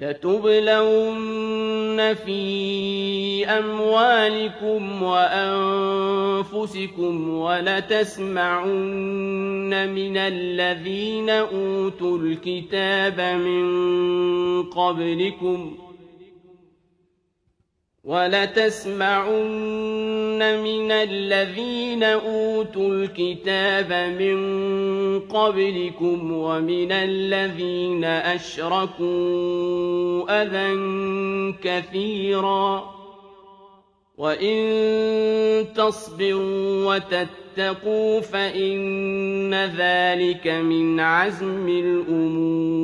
لَتُبْلَوُنَّ فِي أَمْوَالِكُمْ وَأَنفُسِكُمْ وَلَتَسْمَعُنَّ مِنَ الَّذِينَ أُوتُوا الْكِتَابَ مِن قَبْلِكُمْ وَلَتَسْمَعُنَّ مِنَ الَّذِينَ أُوتُوا الْكِتَابَ مِن قَبْلِكُمْ وَمِنَ الَّذِينَ أَشْرَكُوا أَذًى كَثِيرًا ۚ. وَإِن تَصْبِرُوا وَتَتَّقُوا فَإِنَّ ذَٰلِكَ مِنْ عَزْمِ الْأُمُورِ.